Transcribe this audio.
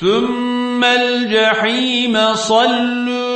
ثم الجحيم صلوا